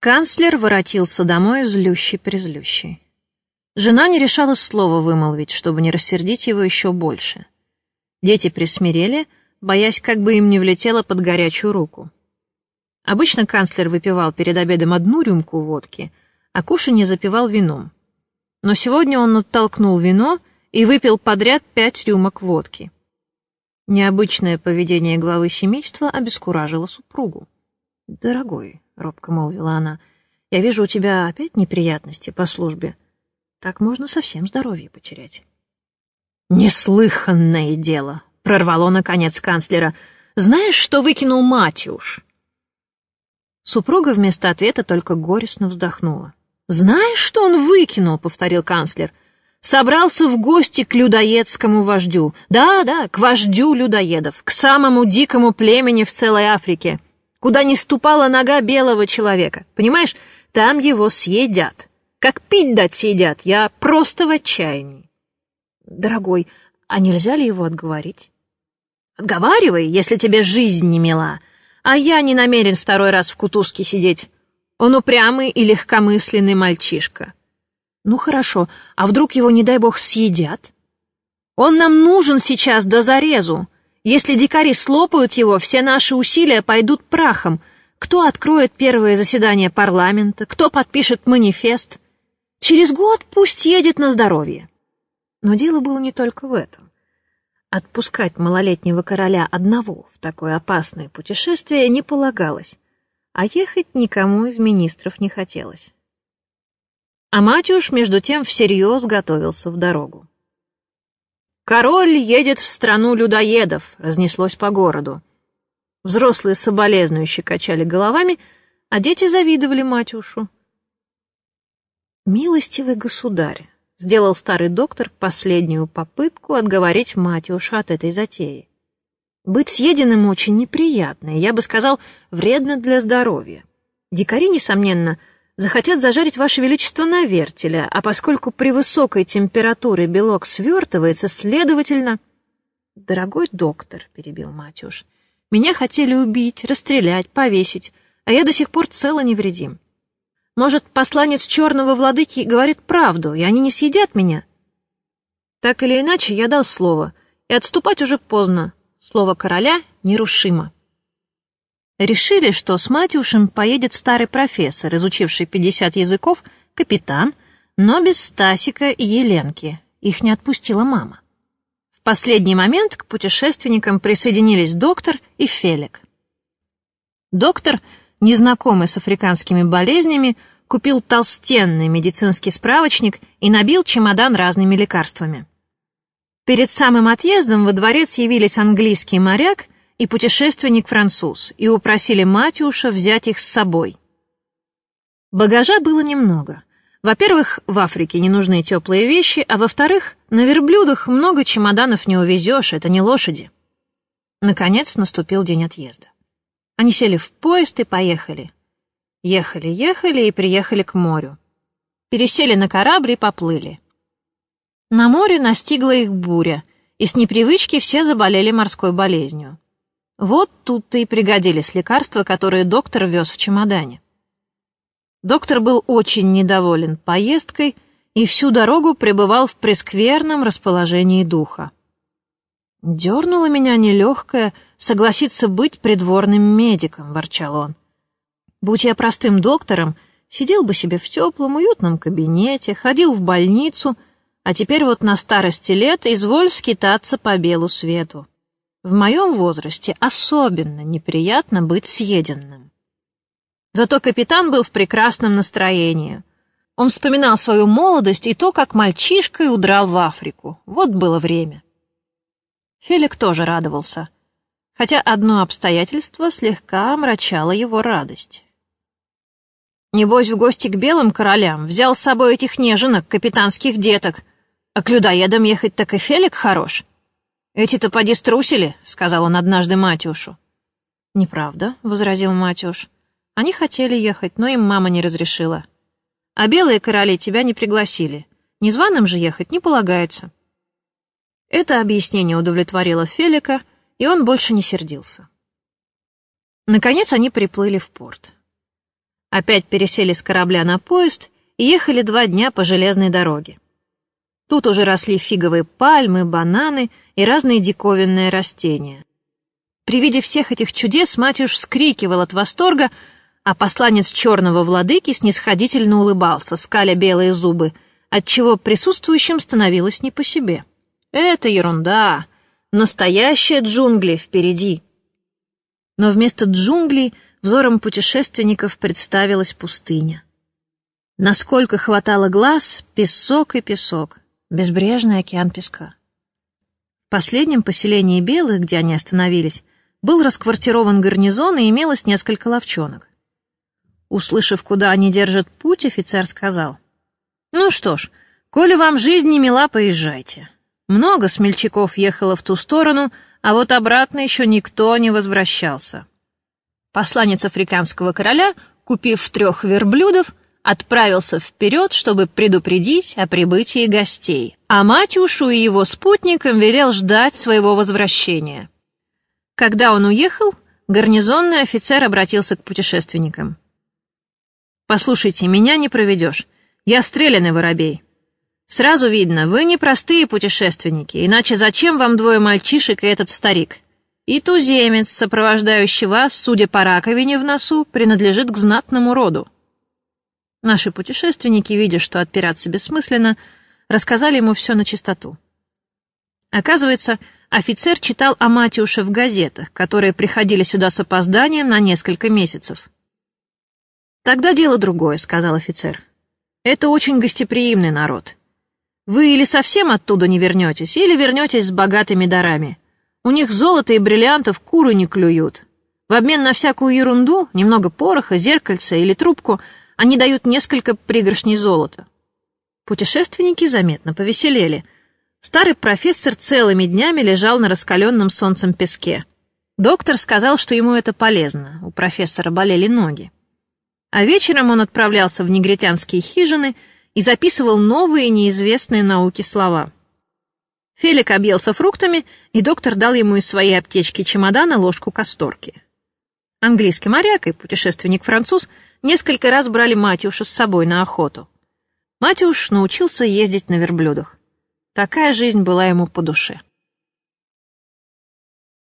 Канцлер воротился домой злющий-призлющий. Жена не решалась слова вымолвить, чтобы не рассердить его еще больше. Дети присмирели, боясь, как бы им не влетело под горячую руку. Обычно канцлер выпивал перед обедом одну рюмку водки, а кушанье запивал вином. Но сегодня он оттолкнул вино и выпил подряд пять рюмок водки. Необычное поведение главы семейства обескуражило супругу. «Дорогой», — робко молвила она, — «я вижу, у тебя опять неприятности по службе. Так можно совсем здоровье потерять». «Неслыханное дело!» — прорвало, наконец, канцлера. «Знаешь, что выкинул Матюш?» Супруга вместо ответа только горестно вздохнула. «Знаешь, что он выкинул?» — повторил канцлер. «Собрался в гости к людоедскому вождю. Да-да, к вождю людоедов, к самому дикому племени в целой Африке куда не ступала нога белого человека. Понимаешь, там его съедят. Как пить дать съедят, я просто в отчаянии. Дорогой, а нельзя ли его отговорить? Отговаривай, если тебе жизнь не мила. А я не намерен второй раз в кутузке сидеть. Он упрямый и легкомысленный мальчишка. Ну хорошо, а вдруг его, не дай бог, съедят? Он нам нужен сейчас до зарезу. Если дикари слопают его, все наши усилия пойдут прахом. Кто откроет первое заседание парламента? Кто подпишет манифест? Через год пусть едет на здоровье. Но дело было не только в этом. Отпускать малолетнего короля одного в такое опасное путешествие не полагалось, а ехать никому из министров не хотелось. А Матюш, между тем, всерьез готовился в дорогу. «Король едет в страну людоедов», — разнеслось по городу. Взрослые соболезнующие качали головами, а дети завидовали Матюшу. «Милостивый государь», — сделал старый доктор последнюю попытку отговорить Матюша от этой затеи. «Быть съеденным очень неприятно, и, я бы сказал, вредно для здоровья. Дикари, несомненно, — захотят зажарить Ваше Величество на вертеле, а поскольку при высокой температуре белок свертывается, следовательно... «Дорогой доктор», — перебил Матюш, — «меня хотели убить, расстрелять, повесить, а я до сих пор цел и невредим. Может, посланец черного владыки говорит правду, и они не съедят меня?» Так или иначе, я дал слово, и отступать уже поздно. Слово короля нерушимо. Решили, что с Матюшем поедет старый профессор, изучивший 50 языков, капитан, но без Стасика и Еленки. Их не отпустила мама. В последний момент к путешественникам присоединились доктор и Фелик. Доктор, незнакомый с африканскими болезнями, купил толстенный медицинский справочник и набил чемодан разными лекарствами. Перед самым отъездом во дворец явились английский моряк и путешественник-француз и упросили Матюша взять их с собой. Багажа было немного. Во-первых, в Африке не нужны теплые вещи, а во-вторых, на верблюдах много чемоданов не увезешь, это не лошади. Наконец наступил день отъезда. Они сели в поезд и поехали. Ехали, ехали и приехали к морю. Пересели на корабль и поплыли. На море настигла их буря, и с непривычки все заболели морской болезнью. Вот тут-то и пригодились лекарства, которые доктор вез в чемодане. Доктор был очень недоволен поездкой и всю дорогу пребывал в прескверном расположении духа. «Дернуло меня нелегкое согласиться быть придворным медиком», — ворчал он. «Будь я простым доктором, сидел бы себе в теплом, уютном кабинете, ходил в больницу, а теперь вот на старости лет изволь скитаться по белу свету». В моем возрасте особенно неприятно быть съеденным. Зато капитан был в прекрасном настроении. Он вспоминал свою молодость и то, как мальчишкой удрал в Африку. Вот было время. Фелик тоже радовался, хотя одно обстоятельство слегка омрачало его радость. Небось, в гости к белым королям взял с собой этих неженок, капитанских деток, а к людоедам ехать так и Фелик хорош. «Эти-то поди струсили», — сказал он однажды Матюшу. «Неправда», — возразил Матюш. «Они хотели ехать, но им мама не разрешила. А белые короли тебя не пригласили. Незваным же ехать не полагается». Это объяснение удовлетворило Фелика, и он больше не сердился. Наконец они приплыли в порт. Опять пересели с корабля на поезд и ехали два дня по железной дороге. Тут уже росли фиговые пальмы, бананы и разные диковинные растения. При виде всех этих чудес мать уж вскрикивал от восторга, а посланец черного владыки снисходительно улыбался, скаля белые зубы, отчего присутствующим становилось не по себе. «Это ерунда! Настоящие джунгли впереди!» Но вместо джунглей взором путешественников представилась пустыня. Насколько хватало глаз, песок и песок, безбрежный океан песка. В последнем поселении белых, где они остановились, был расквартирован гарнизон и имелось несколько ловчонок. Услышав, куда они держат путь, офицер сказал, «Ну что ж, коли вам жизнь не мила, поезжайте. Много смельчаков ехало в ту сторону, а вот обратно еще никто не возвращался». Посланец африканского короля, купив трех верблюдов, отправился вперед, чтобы предупредить о прибытии гостей, а Матюшу и его спутникам велел ждать своего возвращения. Когда он уехал, гарнизонный офицер обратился к путешественникам. «Послушайте, меня не проведешь. Я стрелянный воробей. Сразу видно, вы не простые путешественники, иначе зачем вам двое мальчишек и этот старик? И туземец, сопровождающий вас, судя по раковине в носу, принадлежит к знатному роду». Наши путешественники, видя, что отпираться бессмысленно, рассказали ему все на чистоту. Оказывается, офицер читал о Матюше в газетах, которые приходили сюда с опозданием на несколько месяцев. «Тогда дело другое», — сказал офицер. «Это очень гостеприимный народ. Вы или совсем оттуда не вернетесь, или вернетесь с богатыми дарами. У них золото и бриллиантов куры не клюют. В обмен на всякую ерунду, немного пороха, зеркальца или трубку — они дают несколько пригоршней золота. Путешественники заметно повеселели. Старый профессор целыми днями лежал на раскаленном солнцем песке. Доктор сказал, что ему это полезно, у профессора болели ноги. А вечером он отправлялся в негритянские хижины и записывал новые неизвестные науки слова. Фелик объелся фруктами, и доктор дал ему из своей аптечки чемодана ложку касторки. Английский моряк и путешественник-француз — несколько раз брали Матюша с собой на охоту. Матюш научился ездить на верблюдах. Такая жизнь была ему по душе.